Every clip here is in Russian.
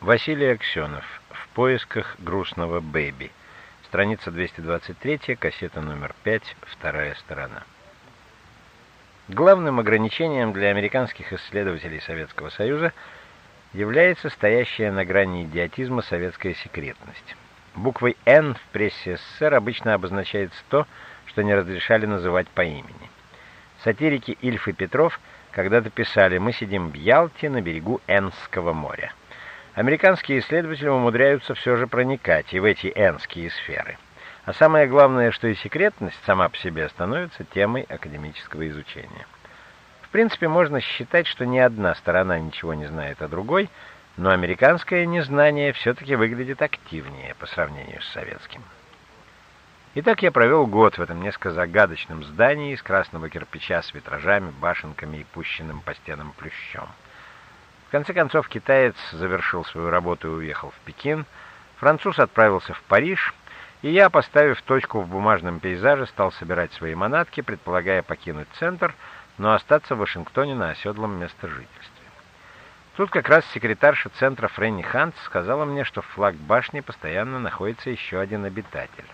Василий Аксенов. В поисках грустного бэби. Страница 223, кассета номер 5, вторая сторона. Главным ограничением для американских исследователей Советского Союза является стоящая на грани идиотизма советская секретность. Буквой «Н» в прессе СССР обычно обозначается то, что не разрешали называть по имени. Сатирики Ильф и Петров когда-то писали «Мы сидим в Ялте на берегу Энского моря». Американские исследователи умудряются все же проникать и в эти энские сферы. А самое главное, что и секретность сама по себе становится темой академического изучения. В принципе, можно считать, что ни одна сторона ничего не знает о другой, но американское незнание все-таки выглядит активнее по сравнению с советским. Итак, я провел год в этом несколько загадочном здании из красного кирпича с витражами, башенками и пущенным по стенам плющом. В конце концов, китаец завершил свою работу и уехал в Пекин, француз отправился в Париж, и я, поставив точку в бумажном пейзаже, стал собирать свои манатки, предполагая покинуть центр, но остаться в Вашингтоне на оседлом местожительстве. Тут как раз секретарша центра Фрэнни Хант сказала мне, что в флаг башни постоянно находится еще один обитатель.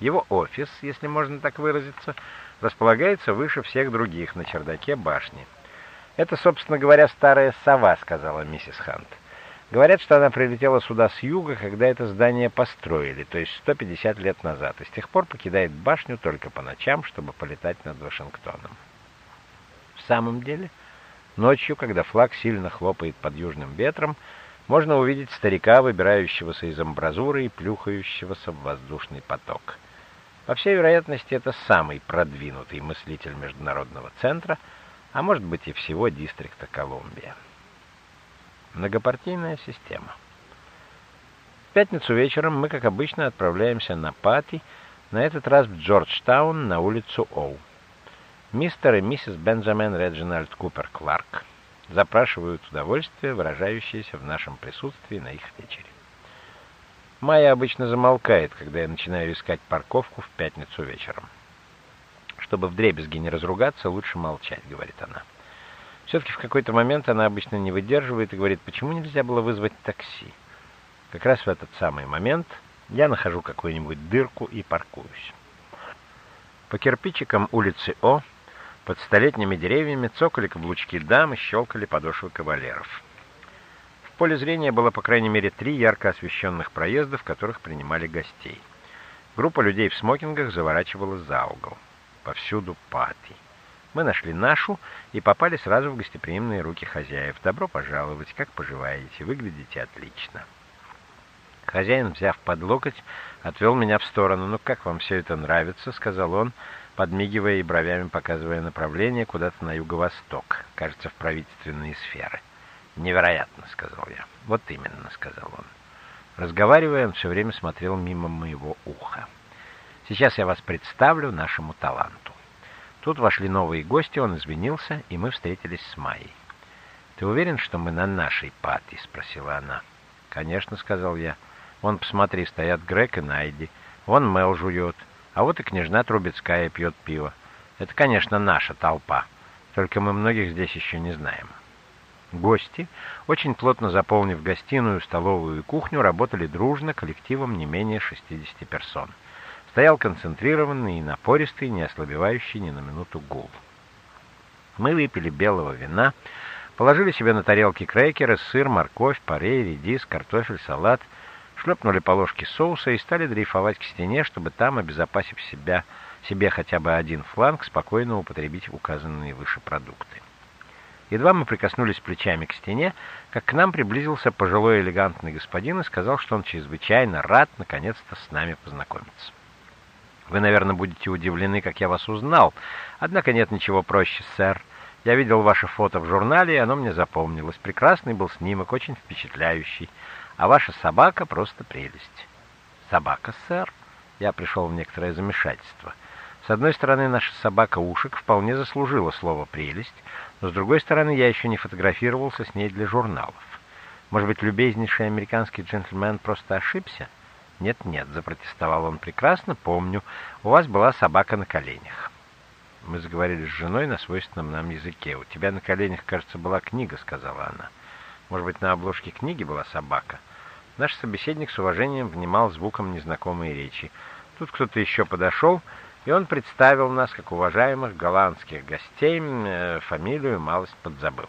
Его офис, если можно так выразиться, располагается выше всех других на чердаке башни. «Это, собственно говоря, старая сова», — сказала миссис Хант. Говорят, что она прилетела сюда с юга, когда это здание построили, то есть 150 лет назад, и с тех пор покидает башню только по ночам, чтобы полетать над Вашингтоном. В самом деле, ночью, когда флаг сильно хлопает под южным ветром, можно увидеть старика, выбирающегося из амбразуры и плюхающегося в воздушный поток. По всей вероятности, это самый продвинутый мыслитель Международного центра — а может быть и всего дистрикта Колумбия. Многопартийная система. В пятницу вечером мы, как обычно, отправляемся на пати, на этот раз в Джорджтаун на улицу Оу. Мистер и миссис Бенджамин Реджинальд Купер Кларк запрашивают удовольствие, выражающееся в нашем присутствии на их вечере. Майя обычно замолкает, когда я начинаю искать парковку в пятницу вечером. Чтобы вдребезги не разругаться, лучше молчать, говорит она. Все-таки в какой-то момент она обычно не выдерживает и говорит, почему нельзя было вызвать такси. Как раз в этот самый момент я нахожу какую-нибудь дырку и паркуюсь. По кирпичикам улицы О, под столетними деревьями, цокали каблучки дам и щелкали подошвы кавалеров. В поле зрения было, по крайней мере, три ярко освещенных проезда, в которых принимали гостей. Группа людей в смокингах заворачивала за угол повсюду пати. Мы нашли нашу и попали сразу в гостеприимные руки хозяев. Добро пожаловать, как поживаете, выглядите отлично. Хозяин, взяв под локоть, отвел меня в сторону. «Ну, как вам все это нравится?» — сказал он, подмигивая и бровями показывая направление куда-то на юго-восток, кажется, в правительственные сферы. «Невероятно», — сказал я. «Вот именно», — сказал он. Разговаривая, он все время смотрел мимо моего уха. Сейчас я вас представлю нашему таланту. Тут вошли новые гости, он извинился, и мы встретились с Майей. «Ты уверен, что мы на нашей пати?» — спросила она. «Конечно», — сказал я. «Вон, посмотри, стоят Грег и Найди. Вон Мел жует. А вот и княжна Трубецкая пьет пиво. Это, конечно, наша толпа. Только мы многих здесь еще не знаем». Гости, очень плотно заполнив гостиную, столовую и кухню, работали дружно, коллективом не менее 60 персон стоял концентрированный и напористый, не ослабевающий ни на минуту гул. Мы выпили белого вина, положили себе на тарелки крекеры, сыр, морковь, парей, редис, картофель, салат, шлепнули по ложке соуса и стали дрейфовать к стене, чтобы там, обезопасив себя, себе хотя бы один фланг, спокойно употребить указанные выше продукты. Едва мы прикоснулись плечами к стене, как к нам приблизился пожилой элегантный господин и сказал, что он чрезвычайно рад наконец-то с нами познакомиться. Вы, наверное, будете удивлены, как я вас узнал. Однако нет ничего проще, сэр. Я видел ваше фото в журнале, и оно мне запомнилось. Прекрасный был снимок, очень впечатляющий. А ваша собака просто прелесть. Собака, сэр? Я пришел в некоторое замешательство. С одной стороны, наша собака Ушек вполне заслужила слово «прелесть», но с другой стороны, я еще не фотографировался с ней для журналов. Может быть, любезнейший американский джентльмен просто ошибся? «Нет-нет», — запротестовал он прекрасно, помню, у вас была собака на коленях. Мы заговорили с женой на свойственном нам языке. «У тебя на коленях, кажется, была книга», — сказала она. «Может быть, на обложке книги была собака?» Наш собеседник с уважением внимал звуком незнакомой речи. Тут кто-то еще подошел, и он представил нас как уважаемых голландских гостей, э, фамилию малость подзабыл.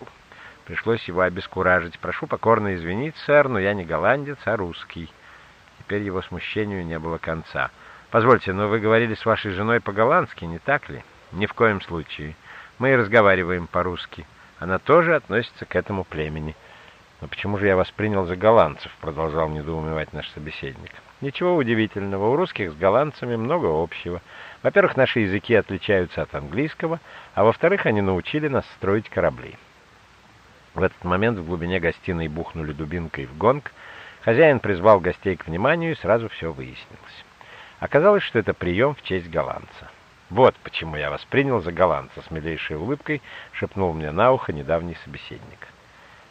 Пришлось его обескуражить. «Прошу покорно извинить, сэр, но я не голландец, а русский». Теперь его смущению не было конца. «Позвольте, но вы говорили с вашей женой по-голландски, не так ли?» «Ни в коем случае. Мы и разговариваем по-русски. Она тоже относится к этому племени». «Но почему же я вас принял за голландцев?» — продолжал недоумевать наш собеседник. «Ничего удивительного. У русских с голландцами много общего. Во-первых, наши языки отличаются от английского, а во-вторых, они научили нас строить корабли». В этот момент в глубине гостиной бухнули дубинкой в гонг. Хозяин призвал гостей к вниманию, и сразу все выяснилось. Оказалось, что это прием в честь голландца. «Вот почему я вас принял за голландца», — с милейшей улыбкой шепнул мне на ухо недавний собеседник.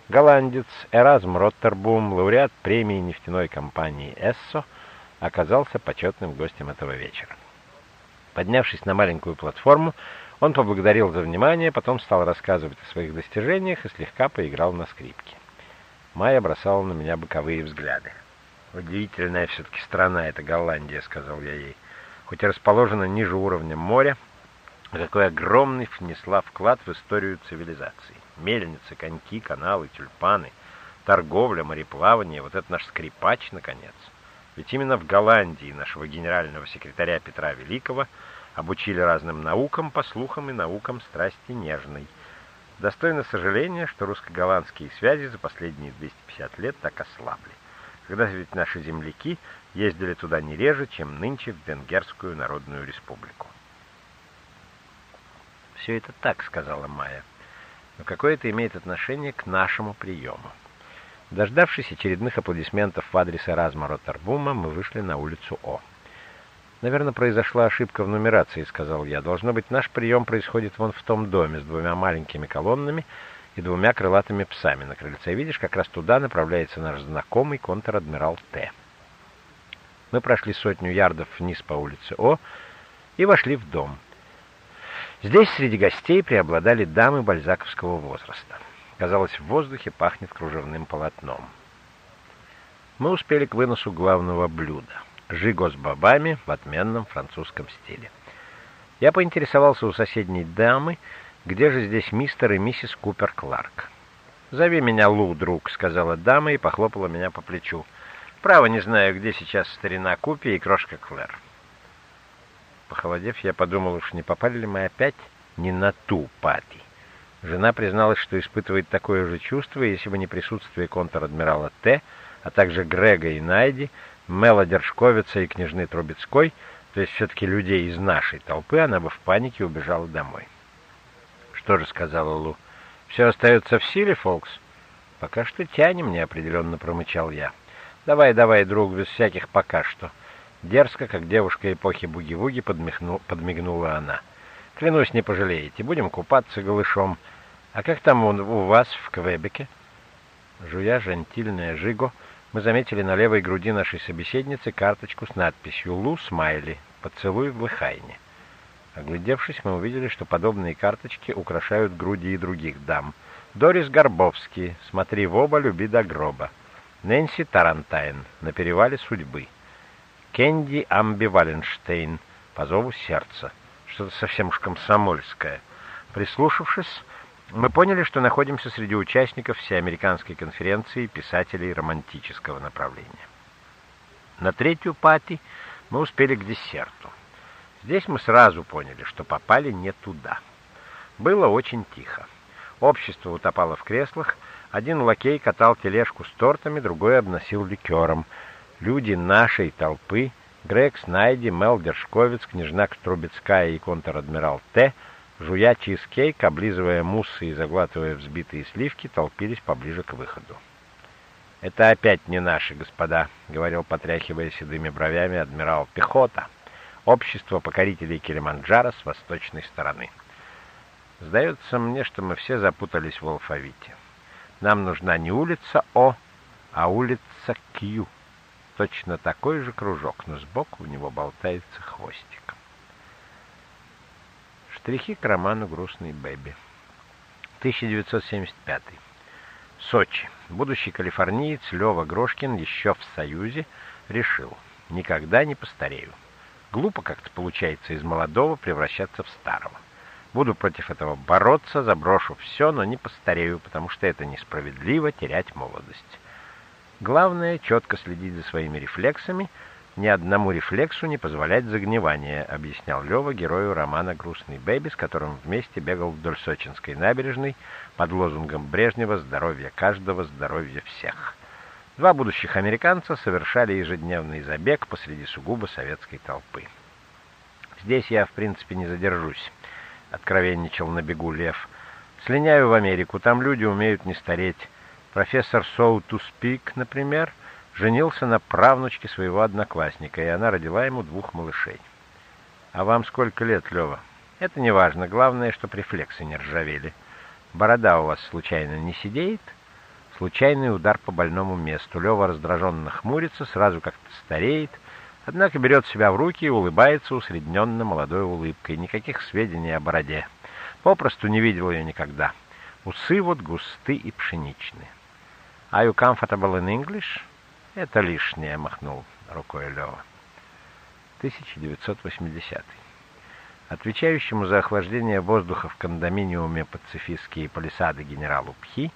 Голландец Эразм Роттербум, лауреат премии нефтяной компании «Эссо», оказался почетным гостем этого вечера. Поднявшись на маленькую платформу, он поблагодарил за внимание, потом стал рассказывать о своих достижениях и слегка поиграл на скрипке. Майя бросала на меня боковые взгляды. «Удивительная все-таки страна эта Голландия», — сказал я ей. «Хоть и расположена ниже уровня моря, какой огромный внесла вклад в историю цивилизации. Мельницы, коньки, каналы, тюльпаны, торговля, мореплавание, вот это наш скрипач, наконец. Ведь именно в Голландии нашего генерального секретаря Петра Великого — обучили разным наукам, по слухам и наукам страсти нежной. Достойно сожаления, что русско-голландские связи за последние 250 лет так ослабли. Когда ведь наши земляки ездили туда не реже, чем нынче в Венгерскую Народную Республику. «Все это так», — сказала Майя. «Но какое это имеет отношение к нашему приему?» Дождавшись очередных аплодисментов в адрес Эразма Роттербума, мы вышли на улицу О. «Наверное, произошла ошибка в нумерации», — сказал я. «Должно быть, наш прием происходит вон в том доме с двумя маленькими колоннами и двумя крылатыми псами на крыльце. Видишь, как раз туда направляется наш знакомый контр-адмирал Т». Мы прошли сотню ярдов вниз по улице О и вошли в дом. Здесь среди гостей преобладали дамы бальзаковского возраста. Казалось, в воздухе пахнет кружевным полотном. Мы успели к выносу главного блюда — жиго с бобами в отменном французском стиле. Я поинтересовался у соседней дамы, где же здесь мистер и миссис Купер Кларк. «Зови меня Лу, друг», — сказала дама и похлопала меня по плечу. «Право не знаю, где сейчас старина Купи и крошка Клэр». Похолодев, я подумал, уж не попали ли мы опять не на ту пати. Жена призналась, что испытывает такое же чувство, если бы не присутствие контр-адмирала Т., а также Грега и Найди, Мела Держковица и княжны Трубецкой, то есть все-таки людей из нашей толпы, она бы в панике убежала домой. «Что же», — сказала Лу, — «все остается в силе, Фолкс?» «Пока что тянем», — неопределенно промычал я. «Давай, давай, друг, без всяких «пока что». Дерзко, как девушка эпохи буги-вуги, подмигнула она. «Клянусь, не пожалеете. Будем купаться голышом. А как там у вас в Квебеке?» Жуя жантильное жиго, мы заметили на левой груди нашей собеседницы карточку с надписью «Лу Смайли. Поцелуй в Лыхайне». Оглядевшись, мы увидели, что подобные карточки украшают груди и других дам. Дорис Горбовский, «Смотри в оба, люби до гроба». Нэнси Тарантайн, «На перевале судьбы». Кенди Амби Валенштейн, «По зову сердца». Что-то совсем уж комсомольское. Прислушавшись, мы поняли, что находимся среди участников Всеамериканской конференции писателей романтического направления. На третью пати мы успели к десерту. Здесь мы сразу поняли, что попали не туда. Было очень тихо. Общество утопало в креслах, один лакей катал тележку с тортами, другой обносил ликером. Люди нашей толпы, Грег Снайди, Мел Дершковец, княжна Трубецкая и контр-адмирал Т — Жуя чизкейк, облизывая муссы и заглатывая взбитые сливки, толпились поближе к выходу. «Это опять не наши, господа», — говорил, потряхивая седыми бровями адмирал Пехота, общество покорителей Килиманджаро с восточной стороны. Сдается мне, что мы все запутались в алфавите. Нам нужна не улица О, а улица Q. Точно такой же кружок, но сбоку у него болтается хвостик. Штрихи к роману «Грустный Бэби». 1975. Сочи. Будущий калифорниец Лева Грошкин еще в Союзе решил «никогда не постарею». Глупо как-то получается из молодого превращаться в старого. Буду против этого бороться, заброшу все, но не постарею, потому что это несправедливо терять молодость. Главное — четко следить за своими рефлексами, ни одному рефлексу не позволять загнивания, объяснял Лева герою романа «Грустный Бэби», с которым вместе бегал вдоль Сочинской набережной под лозунгом Брежнева «Здоровье каждого, здоровье всех». Два будущих американца совершали ежедневный забег посреди сугубо советской толпы. «Здесь я, в принципе, не задержусь», — откровенничал на бегу Лев. «Слиняю в Америку, там люди умеют не стареть. Профессор Соу Туспик, например, женился на правнучке своего одноклассника, и она родила ему двух малышей. А вам сколько лет, Лева? Это не важно, главное, что рефлексы не ржавели. Борода у вас случайно не сидеет?» Случайный удар по больному месту. Лева раздраженно хмурится, сразу как-то стареет, однако берет себя в руки и улыбается усредненно молодой улыбкой. Никаких сведений о бороде. Попросту не видел ее никогда. Усы вот густы и пшеничные. «Are you comfortable in English?» «Это лишнее», — махнул рукой Лева. 1980 Отвечающему за охлаждение воздуха в кондоминиуме «Пацифистские палисады» генералу Пхи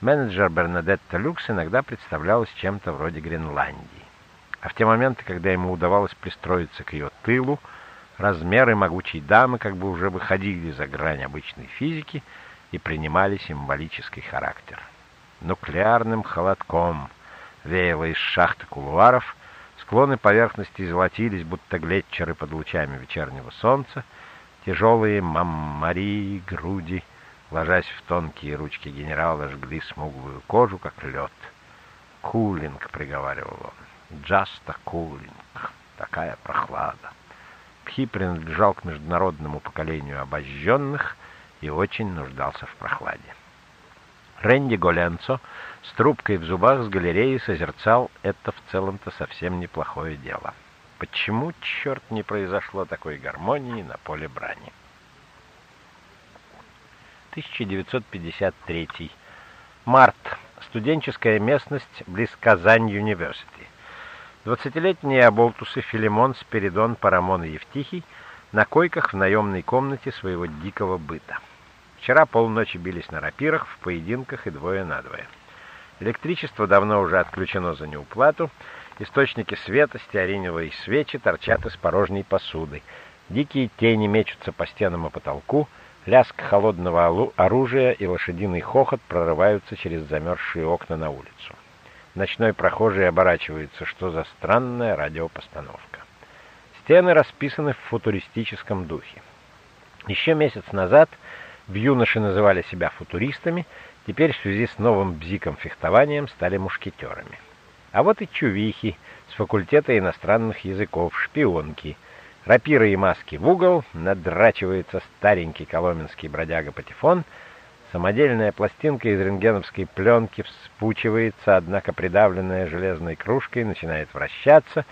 Менеджер Бернадетта Люкс иногда представлялась чем-то вроде Гренландии. А в те моменты, когда ему удавалось пристроиться к ее тылу, размеры могучей дамы как бы уже выходили за грань обычной физики и принимали символический характер. Нуклеарным холодком веяло из шахты кулуаров, склоны поверхности золотились, будто глетчеры под лучами вечернего солнца, тяжелые маммарии, груди — ложась в тонкие ручки генерала, жгли смуглую кожу, как лед. «Кулинг», — приговаривал он, — «just a cooling», такая прохлада. Пхи принадлежал к международному поколению обожженных и очень нуждался в прохладе. Рэнди Голенцо с трубкой в зубах с галереи созерцал это в целом-то совсем неплохое дело. Почему, черт, не произошло такой гармонии на поле брани? 1953. Март. Студенческая местность близ Казань-Юниверсити. Двадцатилетние оболтусы Филимон, Спиридон, Парамон и Евтихий на койках в наемной комнате своего дикого быта. Вчера полночи бились на рапирах, в поединках и двое на двое. Электричество давно уже отключено за неуплату, источники света, стеариновые свечи торчат из порожней посуды, дикие тени мечутся по стенам и потолку — Лязг холодного оружия и лошадиный хохот прорываются через замерзшие окна на улицу. Ночной прохожий оборачивается, что за странная радиопостановка. Стены расписаны в футуристическом духе. Еще месяц назад в юноши называли себя футуристами, теперь в связи с новым бзиком фехтованием стали мушкетерами. А вот и чувихи с факультета иностранных языков, шпионки — Рапиры и маски в угол, надрачивается старенький коломенский бродяга-патефон, самодельная пластинка из рентгеновской пленки вспучивается, однако придавленная железной кружкой начинает вращаться,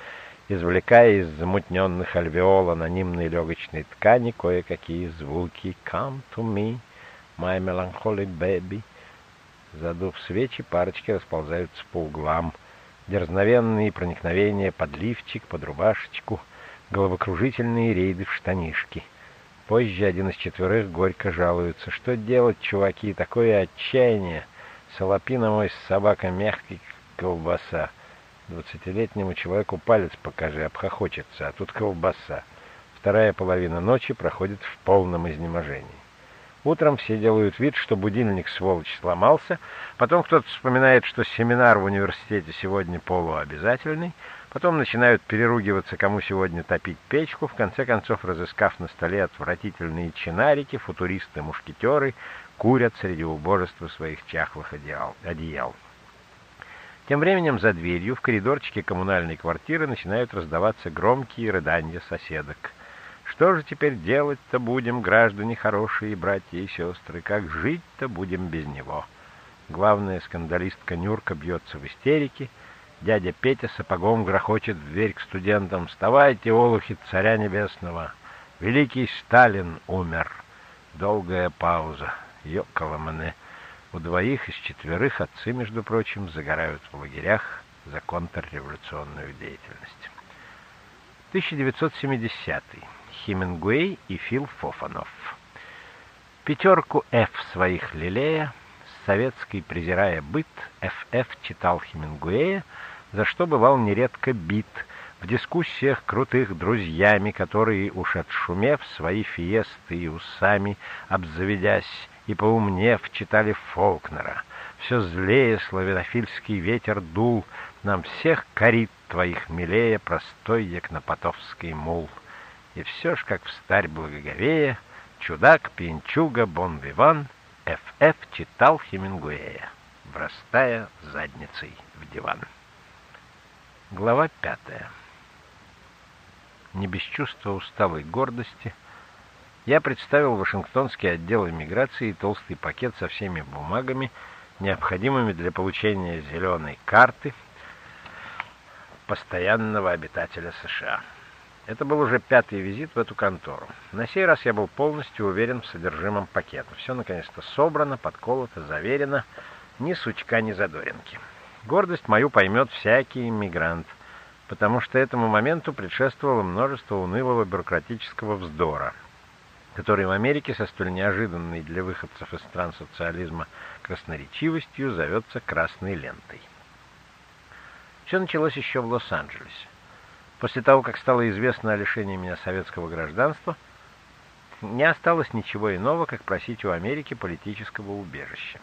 извлекая из замутненных альвеол анонимной легочной ткани кое-какие звуки «Come to me, my melancholy baby». Задув свечи, парочки расползаются по углам. Дерзновенные проникновения под лифчик, под рубашечку — головокружительные рейды в штанишки. Позже один из четверых горько жалуется. Что делать, чуваки, такое отчаяние? Солопина мой собака мягкий, колбаса. Двадцатилетнему человеку палец покажи, обхохочется, а тут колбаса. Вторая половина ночи проходит в полном изнеможении. Утром все делают вид, что будильник, сволочь, сломался. Потом кто-то вспоминает, что семинар в университете сегодня полуобязательный. Потом начинают переругиваться, кому сегодня топить печку, в конце концов, разыскав на столе отвратительные чинарики, футуристы-мушкетеры курят среди убожества своих чахлых одеял. Тем временем за дверью в коридорчике коммунальной квартиры начинают раздаваться громкие рыдания соседок. Что же теперь делать-то будем, граждане хорошие, братья и сестры? Как жить-то будем без него? Главная скандалистка Нюрка бьется в истерике, Дядя Петя сапогом грохочет в дверь к студентам. «Вставайте, олухи царя небесного! Великий Сталин умер!» Долгая пауза. Ёкаламане. У двоих из четверых отцы, между прочим, загорают в лагерях за контрреволюционную деятельность. 1970. Хемингуэй и Фил Фофанов. Пятерку F своих лелея, советский презирая быт, Ф.Ф. читал Хемингуэя, за что бывал нередко бит, в дискуссиях крутых друзьями, которые, уж отшумев свои фиесты и усами, обзаведясь и поумнев, читали Фолкнера. Все злее славянофильский ветер дул, нам всех корит твоих милее простой якнопотовский мул. И все ж, как в старь благоговея, чудак, пьянчуга, бон-виван, Ф.Ф. читал Хемингуэя, врастая задницей в диван. Глава пятая. Не без чувства усталой гордости я представил Вашингтонский отдел иммиграции толстый пакет со всеми бумагами, необходимыми для получения зеленой карты постоянного обитателя США. Это был уже пятый визит в эту контору. На сей раз я был полностью уверен в содержимом пакета. Все наконец-то собрано, подколото, заверено. Ни сучка, ни задоринки. Гордость мою поймет всякий иммигрант, потому что этому моменту предшествовало множество унылого бюрократического вздора, который в Америке со столь неожиданной для выходцев из стран социализма красноречивостью зовется красной лентой. Все началось еще в Лос-Анджелесе. После того, как стало известно о лишении меня советского гражданства, не осталось ничего иного, как просить у Америки политического убежища.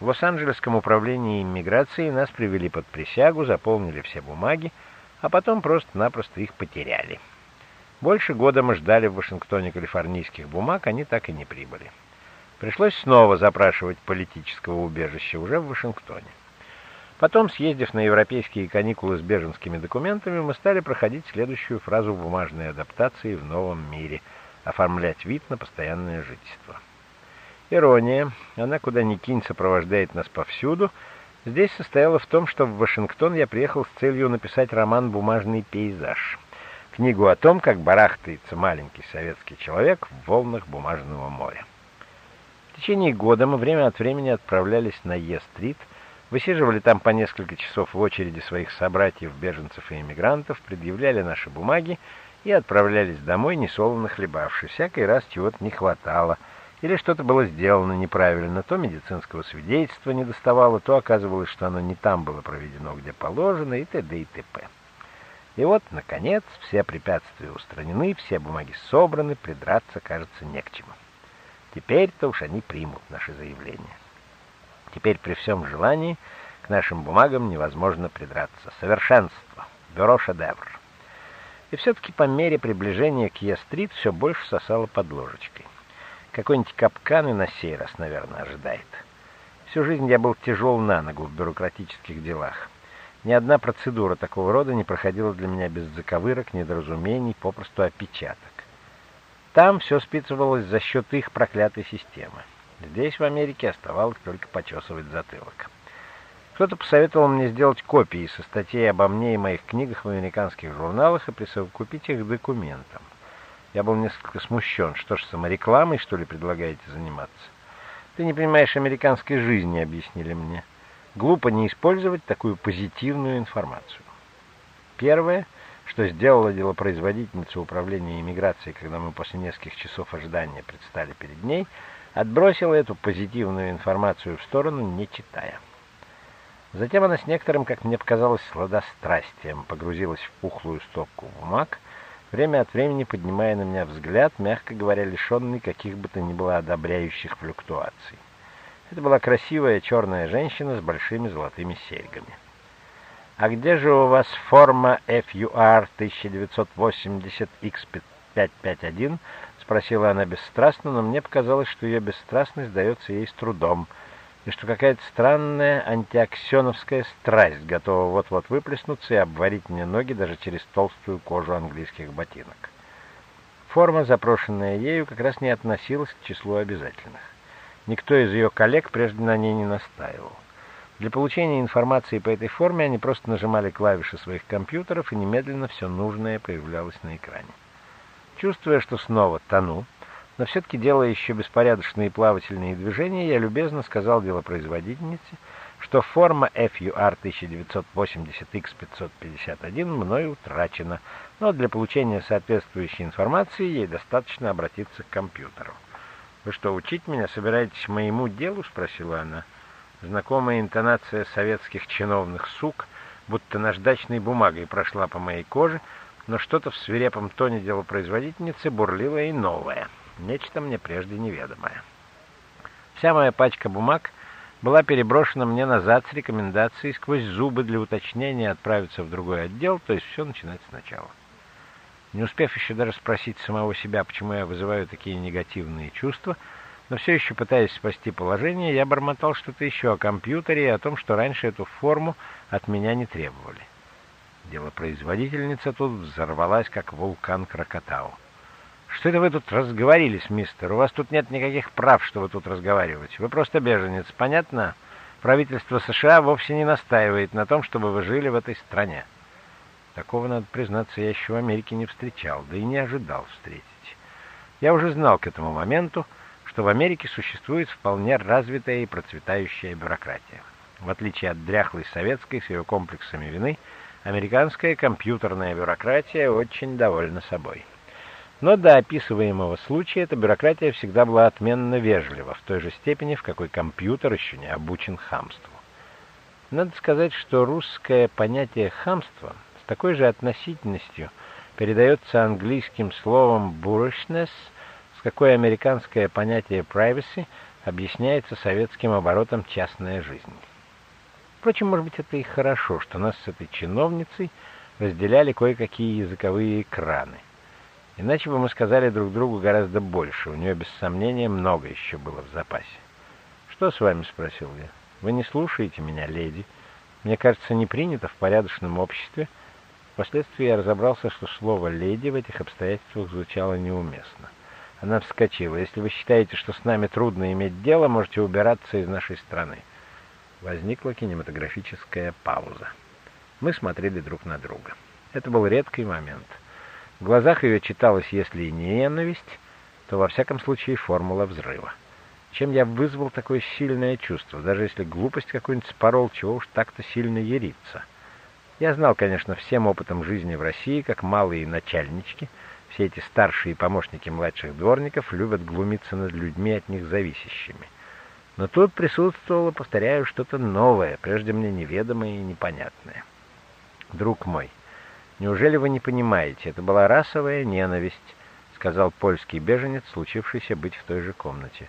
В Лос-Анджелесском управлении иммиграции нас привели под присягу, заполнили все бумаги, а потом просто-напросто их потеряли. Больше года мы ждали в Вашингтоне калифорнийских бумаг, они так и не прибыли. Пришлось снова запрашивать политического убежища уже в Вашингтоне. Потом, съездив на европейские каникулы с беженскими документами, мы стали проходить следующую фразу бумажной адаптации в новом мире — оформлять вид на постоянное жительство. Ирония, она куда ни кинь сопровождает нас повсюду, здесь состояла в том, что в Вашингтон я приехал с целью написать роман «Бумажный пейзаж», книгу о том, как барахтается маленький советский человек в волнах бумажного моря. В течение года мы время от времени отправлялись на Е-стрит — Высиживали там по несколько часов в очереди своих собратьев, беженцев и эмигрантов, предъявляли наши бумаги и отправлялись домой, несолоно хлебавши. Всякий раз чего-то не хватало, или что-то было сделано неправильно, то медицинского свидетельства не доставало, то оказывалось, что оно не там было проведено, где положено, и т.д. и т.п. И вот, наконец, все препятствия устранены, все бумаги собраны, придраться, кажется, не к чему. Теперь-то уж они примут наши заявления. Теперь при всем желании к нашим бумагам невозможно придраться. Совершенство. Бюро шедевр. И все-таки по мере приближения к Е-стрит все больше сосало под ложечкой. Какой-нибудь капкан и на сей раз, наверное, ожидает. Всю жизнь я был тяжел на ногу в бюрократических делах. Ни одна процедура такого рода не проходила для меня без заковырок, недоразумений, попросту опечаток. Там все списывалось за счет их проклятой системы. Здесь, в Америке, оставалось только почесывать затылок. Кто-то посоветовал мне сделать копии со статей обо мне и моих книгах в американских журналах и присовокупить их документам. Я был несколько смущен. Что ж, саморекламой, что ли, предлагаете заниматься? Ты не понимаешь американской жизни, объяснили мне. Глупо не использовать такую позитивную информацию. Первое, что сделала делопроизводительница управления иммиграцией, когда мы после нескольких часов ожидания предстали перед ней – отбросила эту позитивную информацию в сторону, не читая. Затем она с некоторым, как мне показалось, сладострастием погрузилась в пухлую стопку бумаг, время от времени поднимая на меня взгляд, мягко говоря, лишенный каких бы то ни было одобряющих флюктуаций. Это была красивая черная женщина с большими золотыми серьгами. «А где же у вас форма FUR 1980X551?» Спросила она бесстрастно, но мне показалось, что ее бесстрастность дается ей с трудом, и что какая-то странная антиаксеновская страсть готова вот-вот выплеснуться и обварить мне ноги даже через толстую кожу английских ботинок. Форма, запрошенная ею, как раз не относилась к числу обязательных. Никто из ее коллег прежде на ней не настаивал. Для получения информации по этой форме они просто нажимали клавиши своих компьютеров, и немедленно все нужное появлялось на экране. Чувствуя, что снова тону, Но все-таки, делая еще беспорядочные плавательные движения, я любезно сказал делопроизводительнице, что форма FUR 1980X551 мною утрачена, но для получения соответствующей информации ей достаточно обратиться к компьютеру. «Вы что, учить меня собираетесь моему делу?» — спросила она. Знакомая интонация советских чиновных сук, будто наждачной бумагой прошла по моей коже, но что-то в свирепом тоне делопроизводительницы бурлило и новое, нечто мне прежде неведомое. Вся моя пачка бумаг была переброшена мне назад с рекомендацией сквозь зубы для уточнения отправиться в другой отдел, то есть все начинать сначала. Не успев еще даже спросить самого себя, почему я вызываю такие негативные чувства, но все еще пытаясь спасти положение, я бормотал что-то еще о компьютере и о том, что раньше эту форму от меня не требовали. Делопроизводительница тут взорвалась, как вулкан Крокотау. «Что это вы тут разговорились, мистер? У вас тут нет никаких прав, чтобы тут разговаривать. Вы просто беженец, понятно? Правительство США вовсе не настаивает на том, чтобы вы жили в этой стране». Такого, надо признаться, я еще в Америке не встречал, да и не ожидал встретить. Я уже знал к этому моменту, что в Америке существует вполне развитая и процветающая бюрократия. В отличие от дряхлой советской с ее комплексами вины, американская компьютерная бюрократия очень довольна собой. Но до описываемого случая эта бюрократия всегда была отменно вежлива, в той же степени, в какой компьютер еще не обучен хамству. Надо сказать, что русское понятие «хамство» такой же относительностью передается английским словом «boorishness», с какой американское понятие «privacy» объясняется советским оборотом «частная жизнь». Впрочем, может быть, это и хорошо, что нас с этой чиновницей разделяли кое-какие языковые экраны. Иначе бы мы сказали друг другу гораздо больше, у нее, без сомнения, много еще было в запасе. «Что с вами?» — спросил я. «Вы не слушаете меня, леди? Мне кажется, не принято в порядочном обществе Впоследствии я разобрался, что слово «леди» в этих обстоятельствах звучало неуместно. Она вскочила. «Если вы считаете, что с нами трудно иметь дело, можете убираться из нашей страны». Возникла кинематографическая пауза. Мы смотрели друг на друга. Это был редкий момент. В глазах ее читалась, если и не ненависть, то во всяком случае формула взрыва. Чем я вызвал такое сильное чувство, даже если глупость какую-нибудь спорол, чего уж так-то сильно яриться — я знал, конечно, всем опытом жизни в России, как малые начальнички, все эти старшие помощники младших дворников любят глумиться над людьми от них зависящими. Но тут присутствовало, повторяю, что-то новое, прежде мне неведомое и непонятное. «Друг мой, неужели вы не понимаете, это была расовая ненависть», сказал польский беженец, случившийся быть в той же комнате.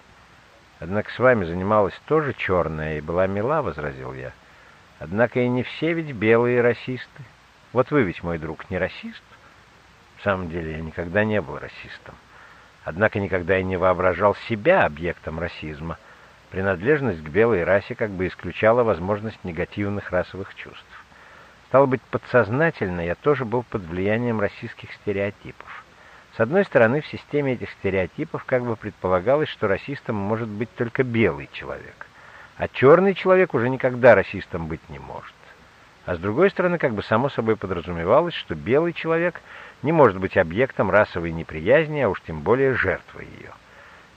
«Однако с вами занималась тоже черная и была мила», — возразил я. Однако и не все ведь белые расисты. Вот вы ведь, мой друг, не расист? В самом деле я никогда не был расистом. Однако никогда и не воображал себя объектом расизма. Принадлежность к белой расе как бы исключала возможность негативных расовых чувств. Стало быть, подсознательно я тоже был под влиянием российских стереотипов. С одной стороны, в системе этих стереотипов как бы предполагалось, что расистом может быть только белый человек. А черный человек уже никогда расистом быть не может. А с другой стороны, как бы само собой подразумевалось, что белый человек не может быть объектом расовой неприязни, а уж тем более жертвой ее.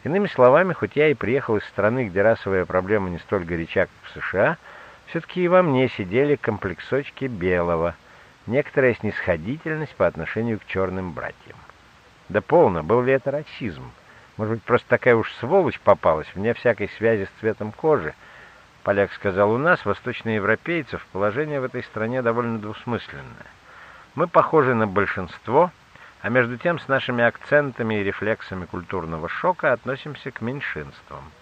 Иными словами, хоть я и приехал из страны, где расовая проблема не столь горяча, как в США, все-таки и во мне сидели комплексочки белого, некоторая снисходительность по отношению к черным братьям. Да полно, был ли это расизм? Может быть, просто такая уж сволочь попалась, вне всякой связи с цветом кожи, Поляк сказал, у нас, восточноевропейцев, положение в этой стране довольно двусмысленное. Мы похожи на большинство, а между тем с нашими акцентами и рефлексами культурного шока относимся к меньшинствам.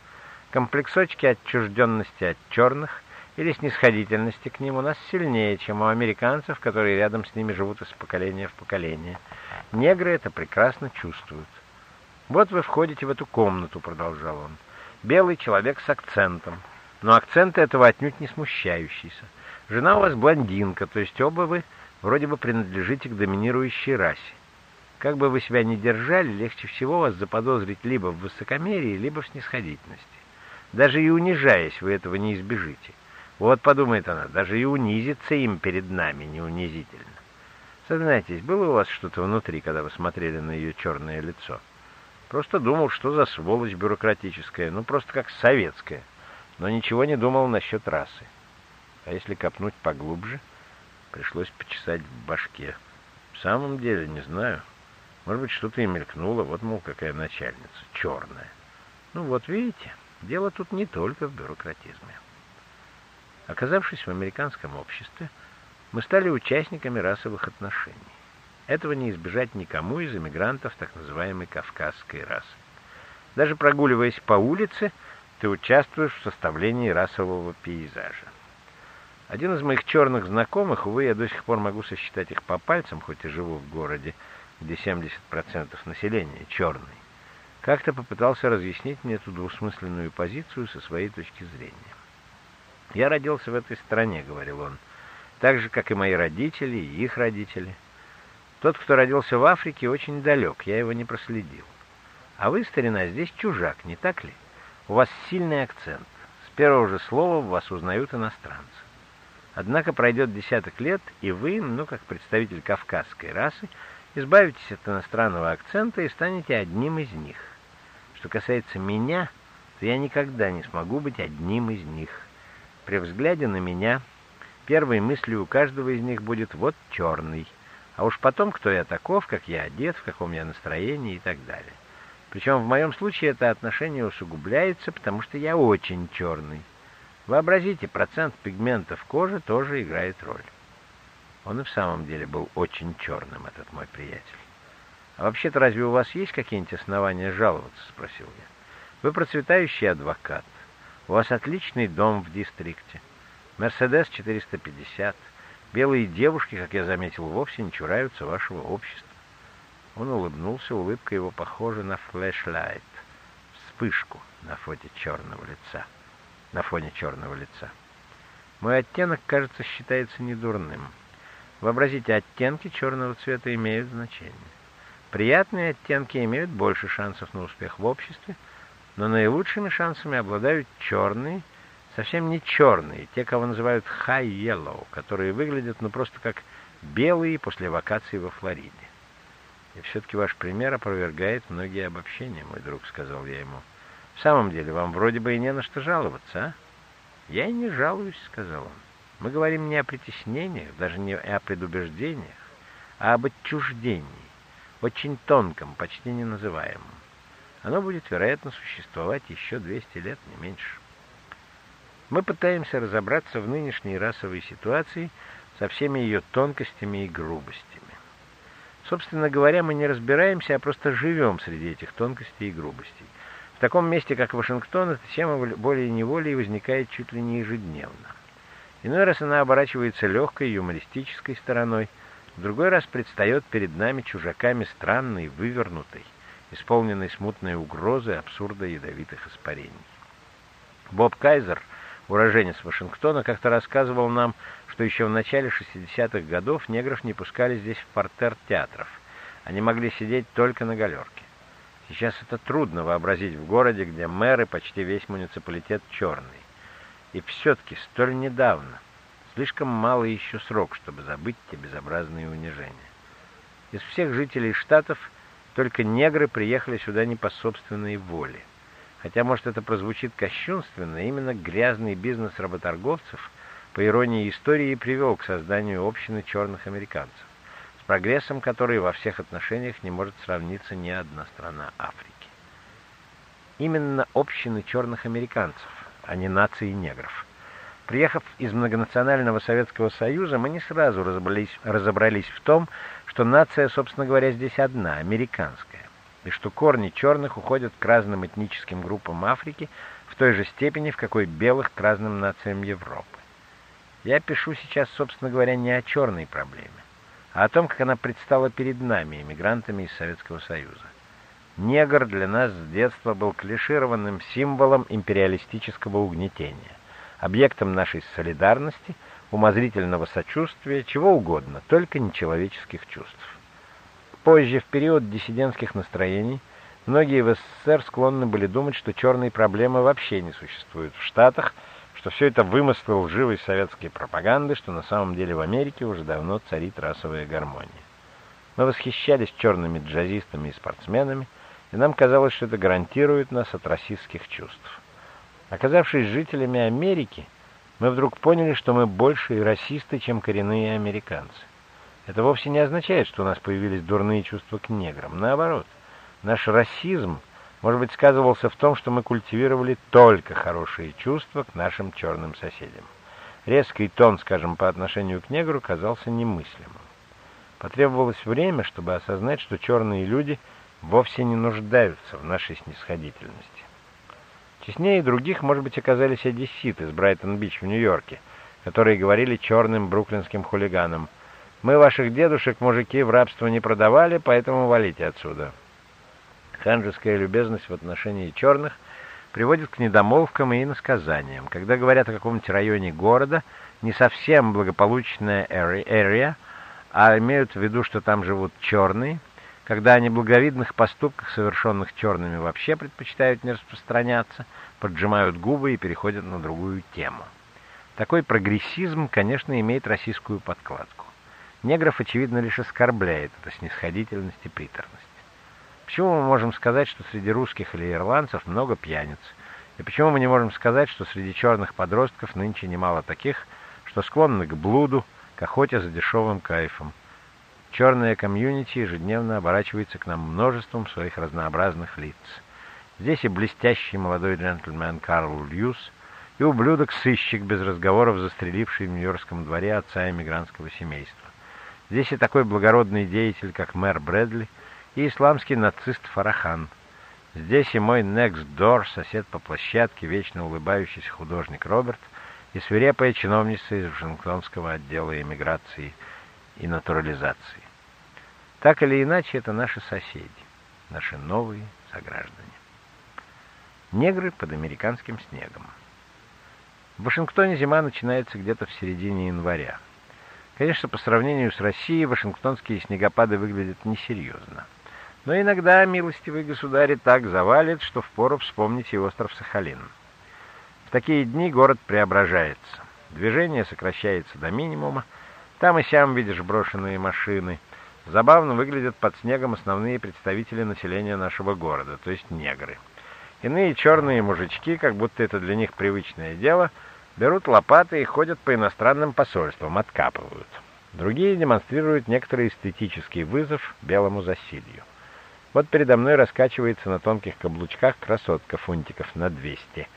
Комплексочки отчужденности от черных или снисходительности к ним у нас сильнее, чем у американцев, которые рядом с ними живут из поколения в поколение. Негры это прекрасно чувствуют. «Вот вы входите в эту комнату», — продолжал он. «Белый человек с акцентом, но акценты этого отнюдь не смущающиеся. Жена у вас блондинка, то есть оба вы вроде бы принадлежите к доминирующей расе. Как бы вы себя ни держали, легче всего вас заподозрить либо в высокомерии, либо в снисходительности. Даже и унижаясь, вы этого не избежите. Вот, подумает она, даже и унизиться им перед нами не унизительно. Сознайтесь, было у вас что-то внутри, когда вы смотрели на ее черное лицо? Просто думал, что за сволочь бюрократическая, ну просто как советская. Но ничего не думал насчет расы. А если копнуть поглубже, пришлось почесать в башке. В самом деле, не знаю. Может быть, что-то и мелькнуло. Вот, мол, какая начальница. Черная. Ну вот, видите, дело тут не только в бюрократизме. Оказавшись в американском обществе, мы стали участниками расовых отношений. Этого не избежать никому из эмигрантов так называемой кавказской расы. Даже прогуливаясь по улице, ты участвуешь в составлении расового пейзажа. Один из моих черных знакомых, увы, я до сих пор могу сосчитать их по пальцам, хоть и живу в городе, где 70% населения черный, как-то попытался разъяснить мне эту двусмысленную позицию со своей точки зрения. «Я родился в этой стране», — говорил он, — «так же, как и мои родители и их родители. Тот, кто родился в Африке, очень далек, я его не проследил. А вы, старина, здесь чужак, не так ли? У вас сильный акцент. С первого же слова вас узнают иностранцы. Однако пройдет десяток лет, и вы, ну, как представитель кавказской расы, избавитесь от иностранного акцента и станете одним из них. Что касается меня, то я никогда не смогу быть одним из них. При взгляде на меня первой мыслью у каждого из них будет «вот черный», а уж потом, кто я таков, как я одет, в каком я настроении и так далее. Причем в моем случае это отношение усугубляется, потому что я очень черный. Вообразите, процент пигментов кожи тоже играет роль. Он и в самом деле был очень черным, этот мой приятель. «А вообще-то разве у вас есть какие-нибудь основания жаловаться?» — спросил я. «Вы процветающий адвокат. У вас отличный дом в дистрикте. Мерседес 450. Белые девушки, как я заметил, вовсе не чураются вашего общества. Он улыбнулся, улыбка его похожа на флешлайт, вспышку на фоне черного лица. На фоне черного лица. Мой оттенок, кажется, считается недурным. Вообразите, оттенки черного цвета имеют значение. Приятные оттенки имеют больше шансов на успех в обществе, но наилучшими шансами обладают черные, совсем не черные, те, кого называют high yellow, которые выглядят ну просто как белые после вакации во Флориде. И все-таки ваш пример опровергает многие обобщения, мой друг, сказал я ему. В самом деле, вам вроде бы и не на что жаловаться, а? Я и не жалуюсь, сказал он. Мы говорим не о притеснениях, даже не о предубеждениях, а об отчуждении, очень тонком, почти не называемом. Оно будет, вероятно, существовать еще 200 лет, не меньше. Мы пытаемся разобраться в нынешней расовой ситуации со всеми ее тонкостями и грубостями. Собственно говоря, мы не разбираемся, а просто живем среди этих тонкостей и грубостей. В таком месте, как Вашингтон, эта тема более-неволей возникает чуть ли не ежедневно. Иной раз она оборачивается легкой юмористической стороной, в другой раз предстает перед нами чужаками странной, вывернутой, исполненной смутной угрозы, абсурда ядовитых испарений. Боб Кайзер — уроженец Вашингтона, как-то рассказывал нам, что еще в начале 60-х годов негров не пускали здесь в портер театров. Они могли сидеть только на галерке. Сейчас это трудно вообразить в городе, где мэр и почти весь муниципалитет черный. И все-таки столь недавно, слишком мало еще срок, чтобы забыть те безобразные унижения. Из всех жителей штатов только негры приехали сюда не по собственной воле. Хотя, может, это прозвучит кощунственно, именно грязный бизнес работорговцев, по иронии истории, привел к созданию общины черных американцев, с прогрессом которой во всех отношениях не может сравниться ни одна страна Африки. Именно общины черных американцев, а не нации негров. Приехав из многонационального Советского Союза, мы не сразу разобрались, разобрались в том, что нация, собственно говоря, здесь одна, американская и что корни черных уходят к разным этническим группам Африки в той же степени, в какой белых к разным нациям Европы. Я пишу сейчас, собственно говоря, не о черной проблеме, а о том, как она предстала перед нами, иммигрантами из Советского Союза. Негр для нас с детства был клишированным символом империалистического угнетения, объектом нашей солидарности, умозрительного сочувствия, чего угодно, только нечеловеческих чувств. Позже, в период диссидентских настроений, многие в СССР склонны были думать, что черные проблемы вообще не существуют в Штатах, что все это вымыслы лживой советской пропаганды, что на самом деле в Америке уже давно царит расовая гармония. Мы восхищались черными джазистами и спортсменами, и нам казалось, что это гарантирует нас от расистских чувств. Оказавшись жителями Америки, мы вдруг поняли, что мы больше расисты, чем коренные американцы. Это вовсе не означает, что у нас появились дурные чувства к неграм. Наоборот, наш расизм, может быть, сказывался в том, что мы культивировали только хорошие чувства к нашим черным соседям. Резкий тон, скажем, по отношению к негру казался немыслимым. Потребовалось время, чтобы осознать, что черные люди вовсе не нуждаются в нашей снисходительности. Честнее других, может быть, оказались одесситы с Брайтон-Бич в Нью-Йорке, которые говорили черным бруклинским хулиганам «Мы ваших дедушек, мужики, в рабство не продавали, поэтому валите отсюда». Ханжеская любезность в отношении черных приводит к недомолвкам и иносказаниям. Когда говорят о каком-нибудь районе города, не совсем благополучная area, а имеют в виду, что там живут черные – когда о неблаговидных поступках, совершенных черными, вообще предпочитают не распространяться, поджимают губы и переходят на другую тему. Такой прогрессизм, конечно, имеет российскую подкладку. Негров, очевидно, лишь оскорбляет эта снисходительность и приторность. Почему мы можем сказать, что среди русских или ирландцев много пьяниц? И почему мы не можем сказать, что среди черных подростков нынче немало таких, что склонны к блуду, к охоте за дешевым кайфом? Черная комьюнити ежедневно оборачивается к нам множеством своих разнообразных лиц. Здесь и блестящий молодой джентльмен Карл Льюс, и ублюдок-сыщик, без разговоров застреливший в Нью-Йоркском дворе отца эмигрантского семейства. Здесь и такой благородный деятель, как мэр Брэдли, и исламский нацист Фарахан. Здесь и мой next door, сосед по площадке, вечно улыбающийся художник Роберт, и свирепая чиновница из Вашингтонского отдела эмиграции – и натурализации. Так или иначе, это наши соседи, наши новые сограждане. Негры под американским снегом. В Вашингтоне зима начинается где-то в середине января. Конечно, по сравнению с Россией, вашингтонские снегопады выглядят несерьезно. Но иногда милостивый государь так завалит, что впору вспомнить и остров Сахалин. В такие дни город преображается. Движение сокращается до минимума, там и сям видишь брошенные машины. Забавно выглядят под снегом основные представители населения нашего города, то есть негры. Иные черные мужички, как будто это для них привычное дело, берут лопаты и ходят по иностранным посольствам, откапывают. Другие демонстрируют некоторый эстетический вызов белому засилью. Вот передо мной раскачивается на тонких каблучках красотка фунтиков на 200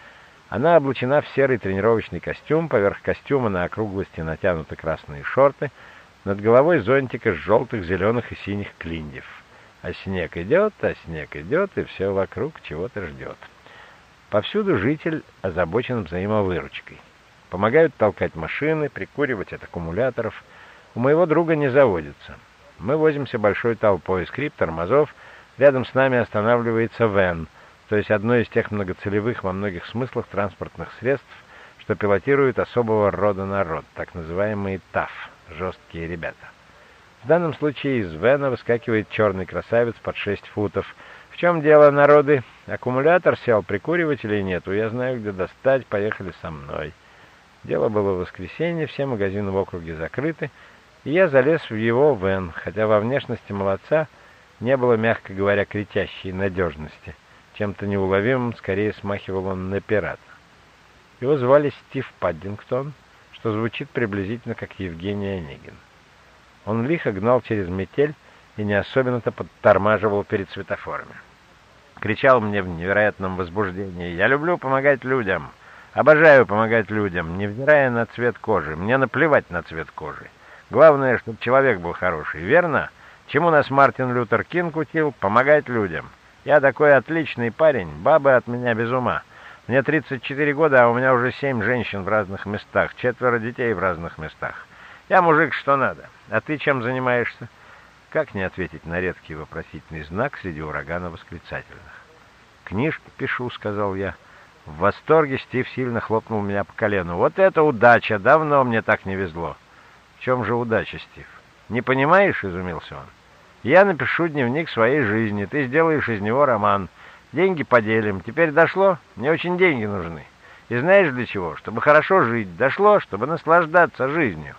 она облачена в серый тренировочный костюм, поверх костюма на округлости натянуты красные шорты, над головой зонтик из желтых, зеленых и синих клиньев. А снег идет, а снег идет, и все вокруг чего-то ждет. Повсюду житель озабочен взаимовыручкой. Помогают толкать машины, прикуривать от аккумуляторов. У моего друга не заводится. Мы возимся большой толпой, скрип тормозов. Рядом с нами останавливается вен — то есть одно из тех многоцелевых во многих смыслах транспортных средств, что пилотирует особого рода народ, так называемые ТАФ, жесткие ребята. В данном случае из Вена выскакивает черный красавец под 6 футов. В чем дело, народы? Аккумулятор сел, прикуривать или нету? Я знаю, где достать, поехали со мной. Дело было в воскресенье, все магазины в округе закрыты, и я залез в его Вен, хотя во внешности молодца не было, мягко говоря, кричащей надежности. Чем-то неуловимым скорее смахивал он на пирата. Его звали Стив Паддингтон, что звучит приблизительно как Евгений Онегин. Он лихо гнал через метель и не особенно-то подтормаживал перед светофорами. Кричал мне в невероятном возбуждении «Я люблю помогать людям! Обожаю помогать людям, невзирая на цвет кожи. Мне наплевать на цвет кожи. Главное, чтобы человек был хороший, верно? Чему нас Мартин Лютер Кинг учил? Помогать людям!» Я такой отличный парень, бабы от меня без ума. Мне 34 года, а у меня уже семь женщин в разных местах, четверо детей в разных местах. Я мужик, что надо. А ты чем занимаешься? Как не ответить на редкий вопросительный знак среди урагана восклицательных? «Книжки пишу», — сказал я. В восторге Стив сильно хлопнул меня по колену. «Вот это удача! Давно мне так не везло!» «В чем же удача, Стив?» «Не понимаешь?» — изумился он. Я напишу дневник своей жизни, ты сделаешь из него роман. Деньги поделим. Теперь дошло? Мне очень деньги нужны. И знаешь для чего? Чтобы хорошо жить. Дошло, чтобы наслаждаться жизнью.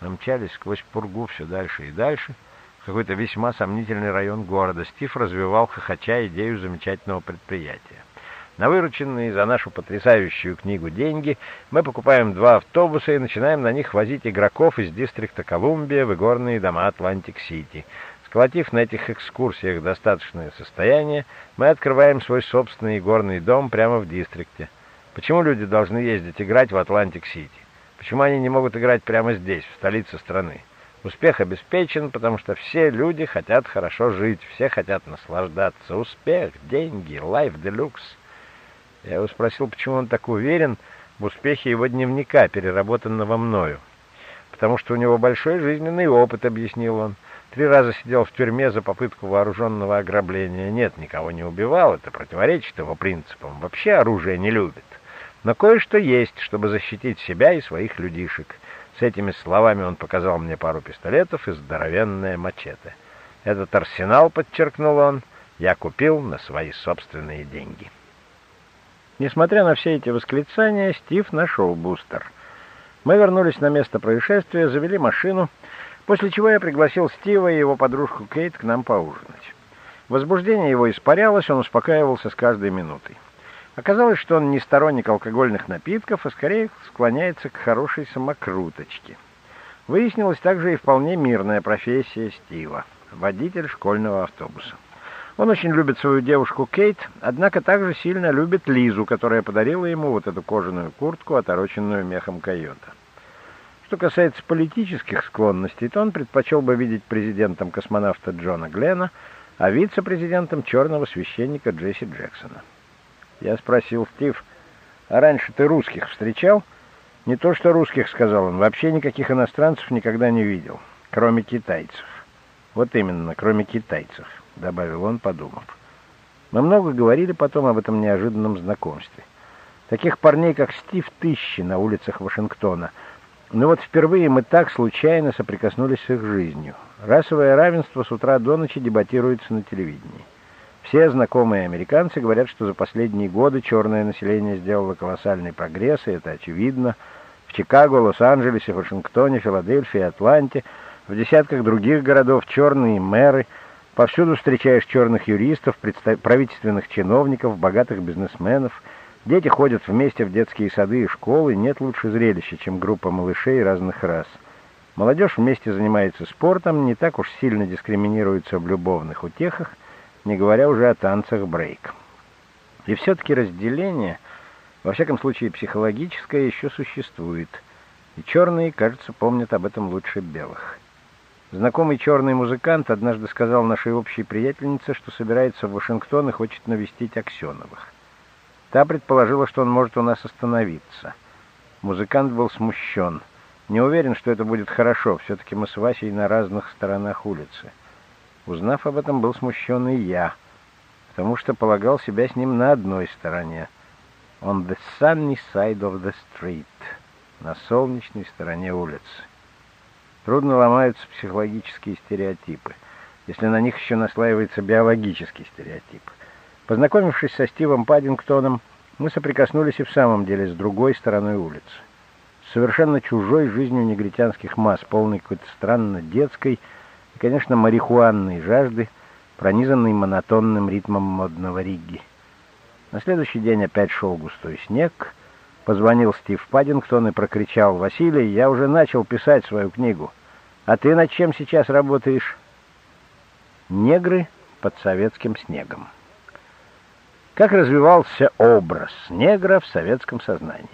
Мы мчались сквозь пургу все дальше и дальше. в какой-то весьма сомнительный район города. Стив развивал хохоча идею замечательного предприятия. На вырученные за нашу потрясающую книгу деньги мы покупаем два автобуса и начинаем на них возить игроков из дистрикта Колумбия в игорные дома Атлантик-Сити. Сколотив на этих экскурсиях достаточное состояние, мы открываем свой собственный игорный дом прямо в дистрикте. Почему люди должны ездить играть в Атлантик-Сити? Почему они не могут играть прямо здесь, в столице страны? Успех обеспечен, потому что все люди хотят хорошо жить, все хотят наслаждаться. Успех, деньги, life deluxe — я его спросил, почему он так уверен в успехе его дневника, переработанного мною. «Потому что у него большой жизненный опыт», — объяснил он. «Три раза сидел в тюрьме за попытку вооруженного ограбления. Нет, никого не убивал, это противоречит его принципам. Вообще оружие не любит. Но кое-что есть, чтобы защитить себя и своих людишек». С этими словами он показал мне пару пистолетов и здоровенное мачете. Этот арсенал, подчеркнул он, я купил на свои собственные деньги. Несмотря на все эти восклицания, Стив нашел бустер. Мы вернулись на место происшествия, завели машину, после чего я пригласил Стива и его подружку Кейт к нам поужинать. Возбуждение его испарялось, он успокаивался с каждой минутой. Оказалось, что он не сторонник алкогольных напитков, а скорее склоняется к хорошей самокруточке. Выяснилась также и вполне мирная профессия Стива — водитель школьного автобуса. Он очень любит свою девушку Кейт, однако также сильно любит Лизу, которая подарила ему вот эту кожаную куртку, отороченную мехом койота. Что касается политических склонностей, то он предпочел бы видеть президентом космонавта Джона Глена, а вице-президентом черного священника Джесси Джексона. Я спросил Стив, а раньше ты русских встречал? Не то что русских, сказал он, вообще никаких иностранцев никогда не видел, кроме китайцев. Вот именно, кроме китайцев. — добавил он, подумав. Мы много говорили потом об этом неожиданном знакомстве. Таких парней, как Стив, тысячи на улицах Вашингтона. Но вот впервые мы так случайно соприкоснулись с их жизнью. Расовое равенство с утра до ночи дебатируется на телевидении. Все знакомые американцы говорят, что за последние годы черное население сделало колоссальный прогресс, и это очевидно. В Чикаго, Лос-Анджелесе, Вашингтоне, Филадельфии, Атланте, в десятках других городов черные мэры – Повсюду встречаешь черных юристов, правительственных чиновников, богатых бизнесменов. Дети ходят вместе в детские сады и школы. Нет лучше зрелища, чем группа малышей разных рас. Молодежь вместе занимается спортом, не так уж сильно дискриминируется в любовных утехах, не говоря уже о танцах брейк. И все-таки разделение, во всяком случае психологическое, еще существует. И черные, кажется, помнят об этом лучше белых. Знакомый черный музыкант однажды сказал нашей общей приятельнице, что собирается в Вашингтон и хочет навестить Аксеновых. Та предположила, что он может у нас остановиться. Музыкант был смущен. Не уверен, что это будет хорошо, все-таки мы с Васей на разных сторонах улицы. Узнав об этом, был смущен и я, потому что полагал себя с ним на одной стороне. On the sunny side of the street, на солнечной стороне улицы. Трудно ломаются психологические стереотипы, если на них еще наслаивается биологический стереотип. Познакомившись со Стивом Паддингтоном, мы соприкоснулись и в самом деле с другой стороной улицы. совершенно чужой жизнью негритянских масс, полной какой-то странно детской и, конечно, марихуанной жажды, пронизанной монотонным ритмом модного ригги. На следующий день опять шел густой снег — Позвонил Стив Паддингтон и прокричал, «Василий, я уже начал писать свою книгу. А ты над чем сейчас работаешь?» «Негры под советским снегом». Как развивался образ негра в советском сознании?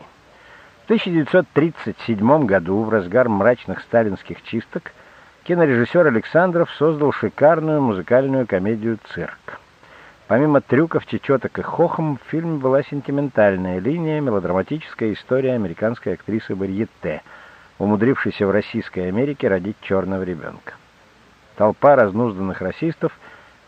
В 1937 году, в разгар мрачных сталинских чисток, кинорежиссер Александров создал шикарную музыкальную комедию «Цирк». Помимо трюков, чечеток и хохом, в фильме была сентиментальная линия, мелодраматическая история американской актрисы Барьетте, умудрившейся в Российской Америке родить черного ребенка. Толпа разнузданных расистов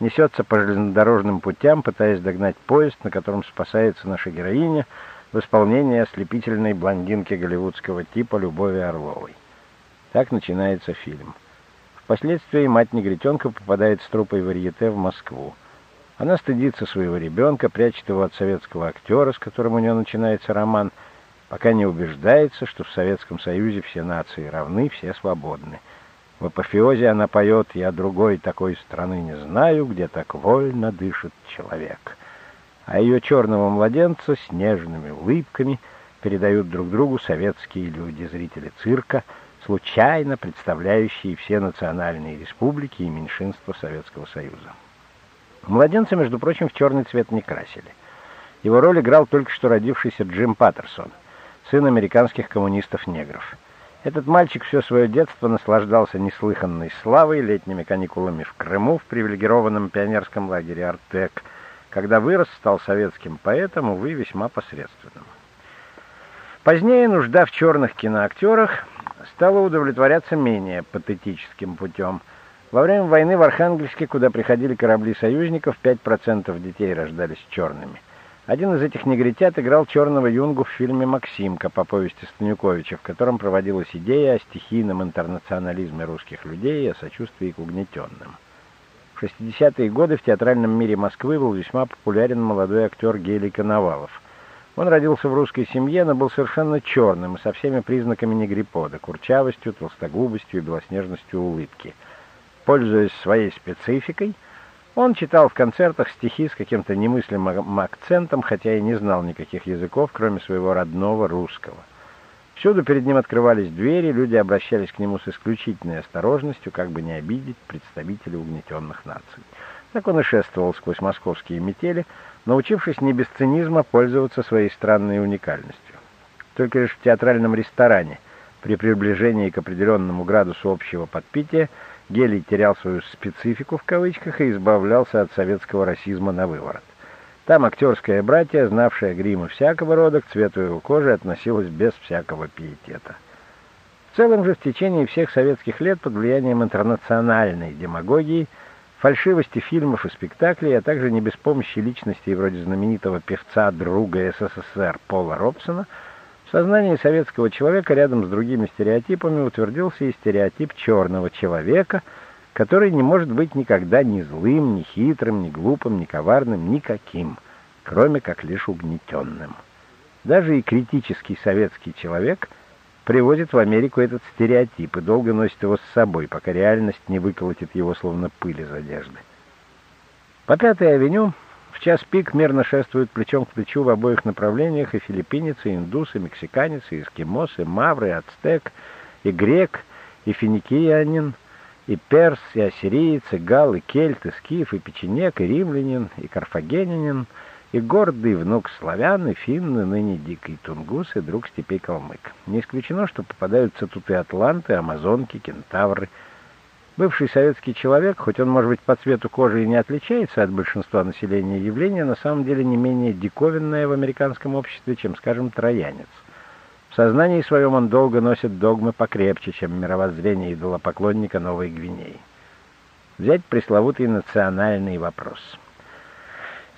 несется по железнодорожным путям, пытаясь догнать поезд, на котором спасается наша героиня в исполнении ослепительной блондинки голливудского типа Любови Орловой. Так начинается фильм. Впоследствии мать негритенка попадает с трупой Варьете в Москву. Она стыдится своего ребенка, прячет его от советского актера, с которым у нее начинается роман, пока не убеждается, что в Советском Союзе все нации равны, все свободны. В апофеозе она поет «Я другой такой страны не знаю, где так вольно дышит человек». А ее черного младенца с нежными улыбками передают друг другу советские люди, зрители цирка, случайно представляющие все национальные республики и меньшинства Советского Союза. Младенца, между прочим, в черный цвет не красили. Его роль играл только что родившийся Джим Паттерсон, сын американских коммунистов-негров. Этот мальчик все свое детство наслаждался неслыханной славой, летними каникулами в Крыму, в привилегированном пионерском лагере «Артек». Когда вырос, стал советским поэтом, увы, весьма посредственным. Позднее нужда в черных киноактерах стала удовлетворяться менее патетическим путем. Во время войны в Архангельске, куда приходили корабли союзников, 5% детей рождались черными – один из этих негритят играл черного юнгу в фильме «Максимка» по повести Станюковича, в котором проводилась идея о стихийном интернационализме русских людей и о сочувствии к угнетенным. В 60-е годы в театральном мире Москвы был весьма популярен молодой актер Гелий Коновалов. Он родился в русской семье, но был совершенно черным и со всеми признаками негрипода, курчавостью, толстогубостью и белоснежностью улыбки. Пользуясь своей спецификой, он читал в концертах стихи с каким-то немыслимым акцентом, хотя и не знал никаких языков, кроме своего родного русского. Всюду перед ним открывались двери, люди обращались к нему с исключительной осторожностью, как бы не обидеть представителей угнетенных наций. Так он и шествовал сквозь московские метели, научившись не без цинизма пользоваться своей странной уникальностью. Только лишь в театральном ресторане, при приближении к определенному градусу общего подпития, Гелий терял свою «специфику» в кавычках и избавлялся от советского расизма на выворот. Там актерское братье, знавшее гримы всякого рода, к цвету его кожи относилось без всякого пиетета. В целом же в течение всех советских лет под влиянием интернациональной демагогии, фальшивости фильмов и спектаклей, а также не без помощи личностей вроде знаменитого певца-друга СССР Пола Робсона – сознании советского человека рядом с другими стереотипами утвердился и стереотип черного человека, который не может быть никогда ни злым, ни хитрым, ни глупым, ни коварным, никаким, кроме как лишь угнетенным. Даже и критический советский человек привозит в Америку этот стереотип и долго носит его с собой, пока реальность не выколотит его словно пыль из одежды. По Пятой авеню час пик мирно шествуют плечом к плечу в обоих направлениях и филиппинец, и индус, и мексиканец, и эскимос, и мавр, и ацтек, и грек, и финикиянин, и перс, и ассириец, и гал, и кельт, и скиф, и печенек, и римлянин, и карфагенянин, и гордый внук славян, и финны, ныне дикий тунгус, и друг степей калмык. Не исключено, что попадаются тут и атланты, амазонки, кентавры, Бывший советский человек, хоть он, может быть, по цвету кожи и не отличается от большинства населения явления, на самом деле не менее диковинное в американском обществе, чем, скажем, троянец. В сознании своем он долго носит догмы покрепче, чем мировоззрение идолопоклонника Новой Гвинеи. Взять пресловутый национальный вопрос –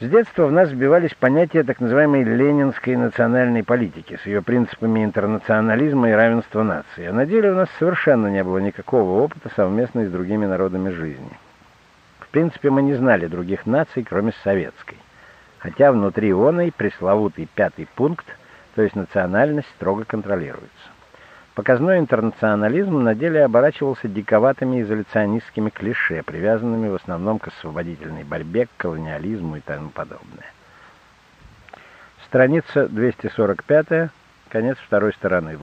с детства в нас вбивались понятия так называемой ленинской национальной политики с ее принципами интернационализма и равенства наций. А на деле у нас совершенно не было никакого опыта совместной с другими народами жизни. В принципе, мы не знали других наций, кроме советской. Хотя внутри оной пресловутый пятый пункт, то есть национальность, строго контролируется. Показной интернационализм на деле оборачивался диковатыми изоляционистскими клише, привязанными в основном к освободительной борьбе, к колониализму и тому подобное. Страница 245, конец второй стороны.